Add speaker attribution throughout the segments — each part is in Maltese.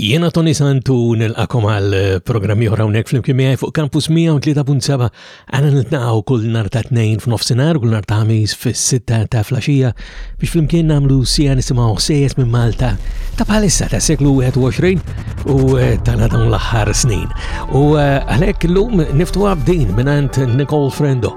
Speaker 1: Jiena Tony Santu nilqakom għal eh, programmi oħra hawnhekk flimkien miegħi fuq Campus 103.7 għana niltaqgħu kull nar ta' tnejn f'nofsinhar kull nar ta' ħamis fis-sitta ta' flaxija biex flimkien nagħmlu sija nisimgħu sejjes minn Malta ta' bħalissa ta' seklu 21 u eh, ta' dawn l-aħħar snin. U eh, għalhekk illum niftuha b'din mingħand Nicole Frendo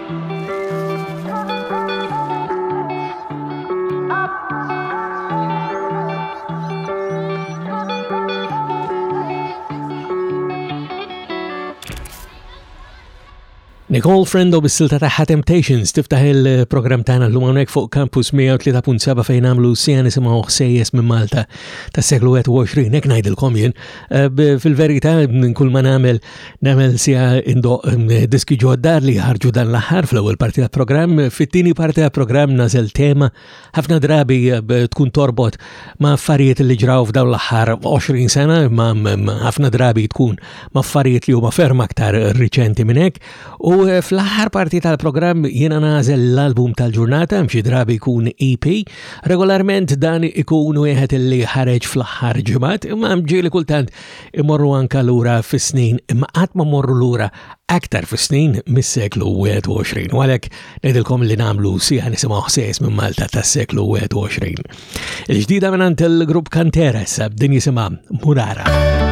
Speaker 1: Nicole Friendo bis-silta taħħa Temptations tiftaħ il-programm tagħna llum hawnhekk fuq Campus 103.7 fejn għamlu sija nisimgħu ħsejjes minn Malta tas-seklu 21 hekk ngħidilkom jien. Eh, fil-verità kull ma nagħmel Nemel sija indoq diski ġoddar li ħarġu dan l-aħħar fl-ewwel parti ta' programm, fit-tieni parti ta' programm nażel tema ħafna drabi eh, tkun torbot ma' affarijiet li ġraw f'dawn l-aħħar 20 sena ma' ħafna drabi tkun ma' affarijiet li huma ferm aktar riċenti minn hekk u eh, fl-aħħar parti tal-programm jiena nażel l-album tal-ġurnata mxi drabi jkun EP regolarment dan ikun wieħed li ħareġ fl-aħħar ġimgħat imma ġieli kultant imorru anka lura fis-snin imma qatt ma morru lura aktar fis-snin mis-seklu 21. U għalhekk ngħidilkom li nagħmlu sieħa nisimgħu ħsejs minn Malta tas-seklu 21. Il-ġdida minn il-grupp Kanteres din jisimha Murara.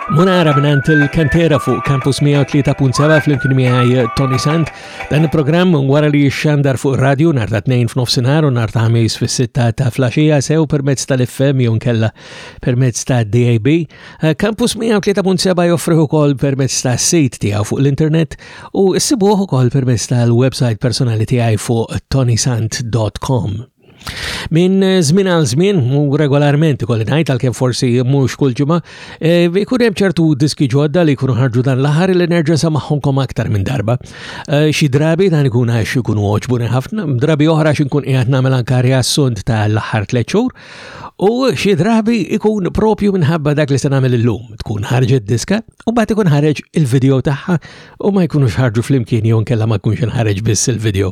Speaker 2: Munara minant il-kantera fuq Campus 103.7 fl-imkien miħaj Tony Sant. Dan il-programm wara li xandar fuq radio nar ta' 2 f'nofsinhar u nar ta' ħamis fis-sitta ta' flaxija sew permezz tal-FM jew kella permezz ta' DAB. Eh, Campus 103.7 joffri ukoll permezz ta' sit tiegħu fuq l-internet u issibuh ukoll permezz tal-website personali tiegħi fuq tonysant.com. Minn żmien għal żmien, u regolarment ikolli ngħid għalkemm forsi mhux kull ġimgħa, e, ikun hemm ċertu diski ġodda li jkunu ħarġu dan l-aħħar li nerġa' samaħħunkom aktar minn darba. E, xi drabi dan ikun għax ikunu għoġbuni ħafna, drabi oħra xi nkun qiegħed nagħmel anke riassunt tal-aħħar tliet xhur, u xi drabi ikun propju minħabba dak li se nagħmel illum. Tkun ħarġet diska u bagħad ikun ħareġ il-video tagħha u ma jkunux ħarġu flimkien jew nkella ma jkunx inħareġ biss il-video.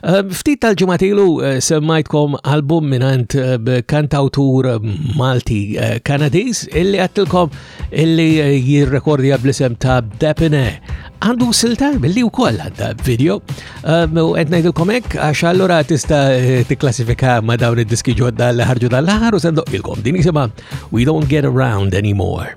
Speaker 3: Ehm, ftit tal-ġimgħat ilu eh, semmajtkom album minant eh, kantawtur eh, Malti Kanadiż illi għattilkom illi jirrekordja bl-isem ta' Depine. Għandu silta billi wkoll għadda video. Ehm, u qed ngħidilkom hekk għax allura tista' tikklassifika ma' dawn id-diski ġodda li ħarġu dan l-aħħar u sendoqilkom din jisimha We Don't Get Around Anymore.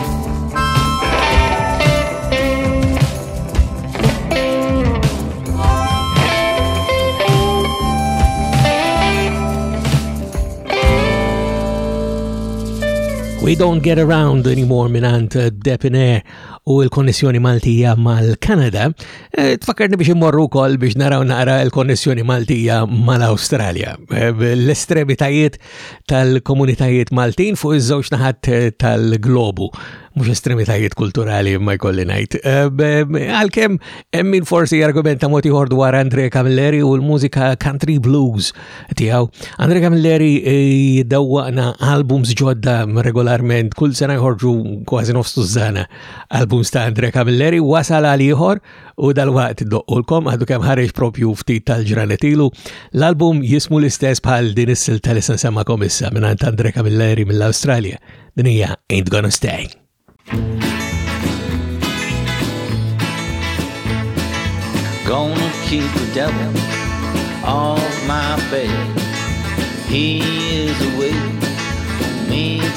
Speaker 4: We Don't
Speaker 2: Get Around Anymore minant uh, Depiner u l-konnessjoni Maltija mal-Kanada. Eh, tfakkarni biex immorru kol biex naraw nara l-konnessjoni Maltija mal-Australia. Eh, l-estremitajiet tal-komunitajiet Maltin fuq iż-żewġ naħat eh, tal-globu mux estremitajiet kulturali ma jkolli najt. Eh, Għalkem, emmin forsi argumenta moti ħor dwar Andre Camilleri u l-mużika country blues tijaw. Andre Camilleri eh, jiddawwaqna albums ġodda regolarment, kull sena jħorġu kważi nofstu zana albums ta' Andre Camilleri, wasal għal ieħor U dal-waqt doqqulkom għadu kemm ħareġ propju ftit tal-ġranet ilu, l-album jismu l-istess bħal din is-silta li se nsemmakom issa minn Andre Camilleri mill-Awstralja. Din hija Ain't Gonna Stay.
Speaker 5: Gonna keep the devil off my bed. He is away.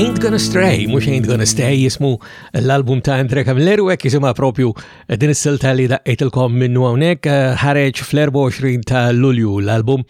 Speaker 5: Ain't Gonna Stray,
Speaker 2: mux Ain't Gonna Stay, jismu l-album ta' Andre Camilleri u għek jisima propju din s-silta li daqqetilkom minnu għonek, eh, ħareġ fl-24 ta' Lulju l-album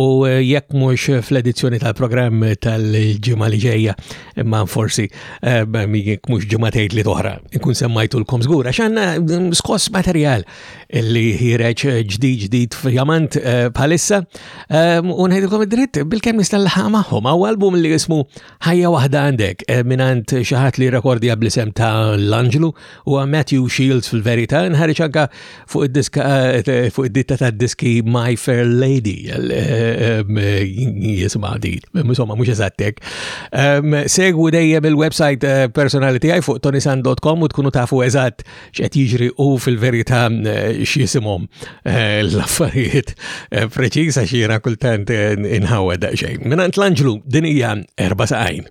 Speaker 2: u eh, jekk mux fl-edizzjoni tal-programm tal-ġimma li ġeja, imma forsi eh, jekk mux ġimma tgħid li toħra, nkun semmajtu l-kom zgur, għaxan mm, skos materjal li ħireġ eh, ġdid ġdid f'jamant eh, bħalissa eh, u ngħidilkom id-dritt bil-kemm nista' nlaħaq magħhom hawn album li jismu Ħajja waħda għandek mingħand xi ħadd li rekordja bl-isem ta' l-Anġlu u Matthew Shields fil-verità nħareġ anke fuq id-diska fuq id-ditta tad-diski My Fair Lady jisma' din insomma mhux eżattek. Segwu dejjem il-website personali tiegħi fuq tonisan.com u tkunu tafu eżatt x'qed jiġri u fil-verità eh, x'jisimhom eh, l-affarijiet eh, preċiż għax jiena kultant inħawed daqsxejn. Minant l-anġlu din hija erba' saqajn.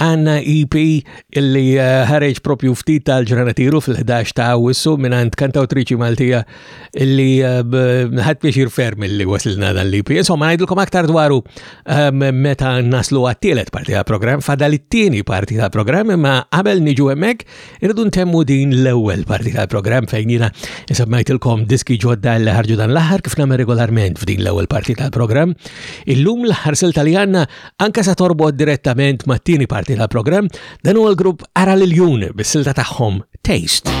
Speaker 2: Għanna EP illi eh, ħareġ propju ftit tal-ġranatiru fil-11 ta' wissu minn għand kantawtriċi Maltija illi eh, ħadd biex jirferm illi wasilna dan l-EP. Insomma, ngħidilkom aktar dwaru eh, meta naslu għat-tielet parti ta' programm, fadal it-tieni parti ta' programm, imma qabel niġu hemmhekk Irridu ntemmu din l-ewwel parti tal-programm fejn jiena semmejtilkom diski ġodda li ħarġu dan l-aħħar kif nagħmel regolarment f'din l-ewwel parti tal-programm. Illum l-aħħar silta li għandna anke se torbot direttament mat-tieni parti tal-programm dan huwa l-grupp Ara l-Jun bis-silta tagħhom Taste.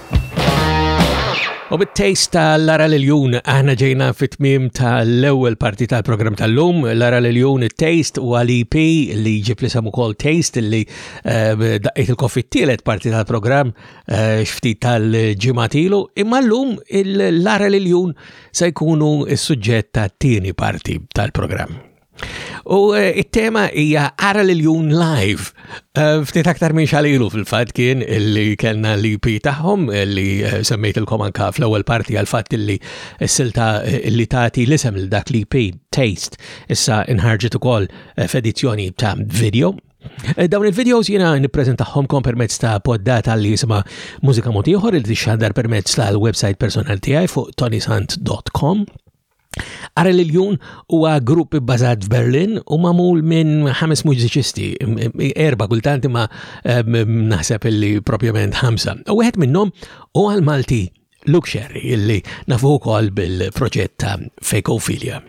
Speaker 2: U bit-taste ta' Lara Liljun aħna ġejna fit-tmiem tal-ewwel parti tal-programm tal-lum. Lara Liljun taste u għal-EP li ġib li samu kol taste li eh, daqqit il-koffi t-tielet parti tal-programm eh, xfti tal-ġimatilu. Imma l-lum il-Lara Liljun se jkunu s-suġġett tat-tieni parti tal-programm. U eh, it-tema hija Ara l-Jun Live. Eh, ftit aktar minn xalilu fil-fat kien li kellna l-IP tagħhom eh, li semmejt il anka fl-ewwel parti għal fatt li s-silta li tagħti l-isem l dak l-IP Taste issa inħarġet ukoll f'edizzjoni ta' video Eh, dawn il-videos jena kom permezz ta' poddata li jisima Mużika Motiħor il-dixxandar permezz tal-website personal tijaj fuq tonisant.com Ara l-Iljun huwa grupp bbażat f'Berlin u magħmul minn ħames mużiċisti, erba' kultanti ma naħseb illi propjament ħamsa. U wieħed minnhom huwa l-Malti Luke Sherry illi nafu wkoll bil-proġett ta' Fejkofilja.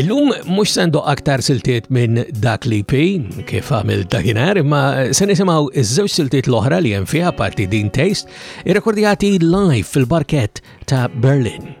Speaker 2: Illum mhux sendu aktar siltiet minn dak li pi kif għamil dakinhar, imma se nisimgħu iż-żewġ siltiet l-oħra li hemm fiha parti din taste, irrekordjati live fil-barkett ta' Berlin.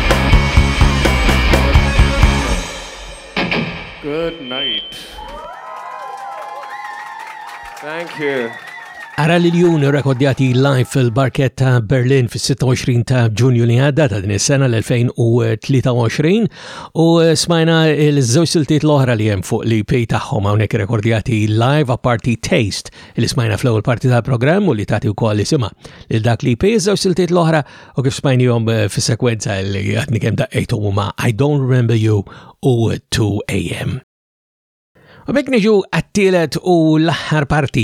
Speaker 6: Good night. Thank you.
Speaker 2: Ara li l-jun rekodjati live fil-barket ta' Berlin fil-26 ta' ġunju li għadda ta' din is-sena l-2023 u eh, smajna l-żewġ siltiet l-oħra li hemm fuq li pej tagħhom hawnhekk rekordjati live apparti Taste li smajna fl-ewwel parti tal-programm u li tagħti wkoll isimha lil dak li pej żewġ siltiet l-oħra U kif smajnijom eh, fi sekwenza li għadni kem daqqejtu huma I Don't Remember You u 2 AM. U bekk niġu għattilet u l-aħħar parti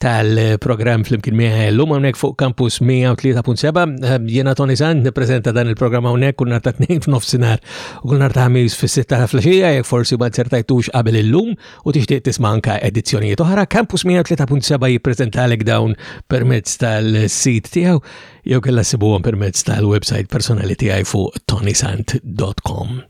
Speaker 2: tal-programm fl-imkien miħe l-lum għonek fuq kampus 103.7 eh, jena Tony Sand niprezenta dan il-programm għonek kun narta 2 f'nofsinar u kun narta għamiz fis-6 ta' flasġija jek forsi ma ċertajtux qabel il-lum u tixtieq tisma' anka edizzjonijiet oħra kampus 103.7 jippreżentalek dawn permezz tal-sit tiegħu jew kella sibuhom permezz tal-website personali tiegħi fuq tonisant.com.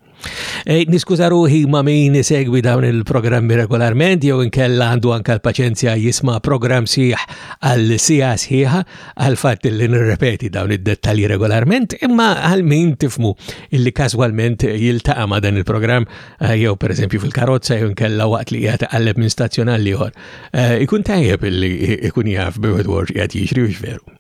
Speaker 2: E, Niskuża ruħi ma' min segwi dawn il-programmi regolarment jew inkella għandu anka l-paċenzja jisma' programm sieħ għal sija sħiħa għal fatt li nirrepeti dawn id-dettalji regolarment imma għal min tifmu illi każwalment jiltaqa' ma' dan il-programm e, jew pereżempju fil-karozza jew inkella waqt li qiegħed iqalleb minn stazzjonal ieħor. E, ikun tajjeb illi ikun jaf bi wieħed qiegħed jiġri u veru.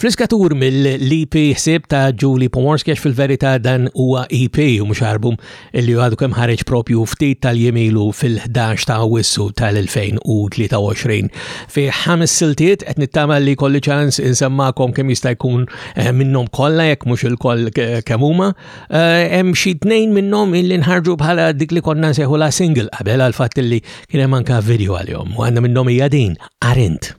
Speaker 7: Friskatur mill-EP ħsieb ta' Julie Pomorski għax fil-verità dan huwa EP u mhux album li għadu kemm ħareġ propju ftit tal-jemilu fil-11 ta' wissu tal-2023. Fi ħames siltiet qed nittama li kolli ċans insemmakom kemm jista' jkun eh, minnhom kollha jekk mhux il-koll eh, kemm huma. Eh, hemm xi tnejn minnhom illi nħarġu bħala dik li konna nseħu la single qabel għal fatt li kien hemm anka video għalihom u għandna minnhom hija din Arint.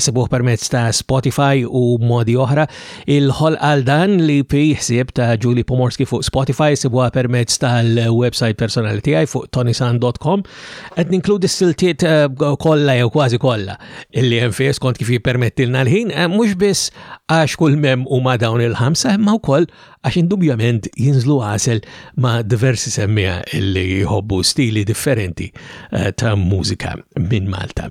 Speaker 7: Sibuh permezz ta' Spotify u modi oħra. Il-ħol għal dan li pi ħsieb ta' Julie Pomorski fuq Spotify sibuha permezz tal-website personali tiegħi fuq tonisan.com. Qed ninkludi s-siltiet eh, kollha jew kważi kollha illi hemm fih skont kif jippermettilna l-ħin, eh, mhux biss għax kull mem huma dawn il-ħamsa imma wkoll għax indubjament jinżlu għasel ma' diversi semmija illi jħobbu stili differenti eh, ta' mużika minn Malta.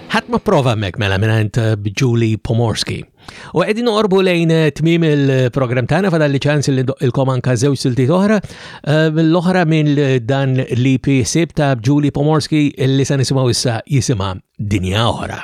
Speaker 2: Ħadd ma prova
Speaker 7: hemmhekk mela mingħand eh, Julie Pomorski. U qegħdin noqorbu lejn eh, tmiem il-programm tagħna fadal li ċans li ilkom anka żewġ silti oħra. Eh, l-oħra minn dan li sib ta' Julie Pomorski li se nisimgħu issa jisimha Dinja Oħra.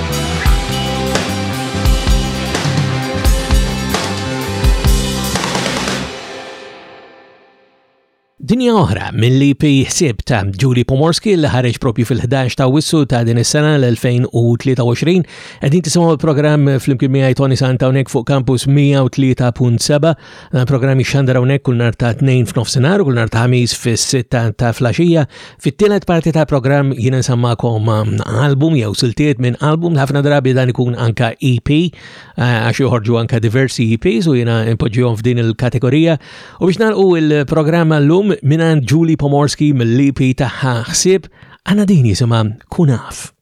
Speaker 7: Dinja oħra mill-EP ħsieb ta' Julie Pomorski li ħareġ propju fil-11 ta' wissu ta' din is-sena l-2023. Qegħdin tisimgħu l-programm fl-imkien miegħi Tony Santa hawnhekk fuq Campus 103.7 Dan il-programm jixxandar hawnhekk kull nhar ta' tnejn f'nofsinhar u kull nhar ta' ħamis fis-sitta ta' flaxija. Fit-tielet parti ta' programm jien insammakom um, album jew siltiet minn album ħafna drabi dan ikun anka EP eh, għax joħorġu anka diversi EPs u jiena impoġġihom f'din il-kategorija. U biex nagħlqu il-programm għallum minn Julie Pomorski mill-EP tagħha ħsieb għandna din jisimha Kunaf.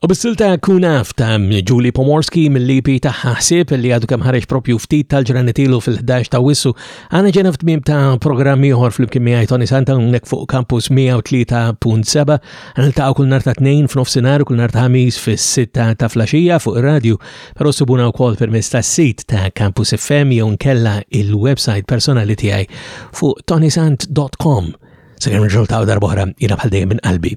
Speaker 8: U bis-silta kun af ta'
Speaker 2: Julie Pomorski mill-EP ta' ħasib li għadu kemm ħareġ propju ftit tal-ġranetilu fil-11 ta' wissu, għana ġena f'tmim ta' programmi uħor fl-imkien miegħi Tony Santa unnek fuq Campus 103.7, niltaqgħu kull nar ta' tnejn f'nofsinhar u kull nar ta' ħamis fis-sitta ta' flaxija fuq ir-radju, però sibuna wkoll permezz tas-sit ta' Campus FM jew nkella il-website personali tiegħi fuq tonysant.com. Sakemm nġoltaw darbohra jina bħal dejjem minn qalbi.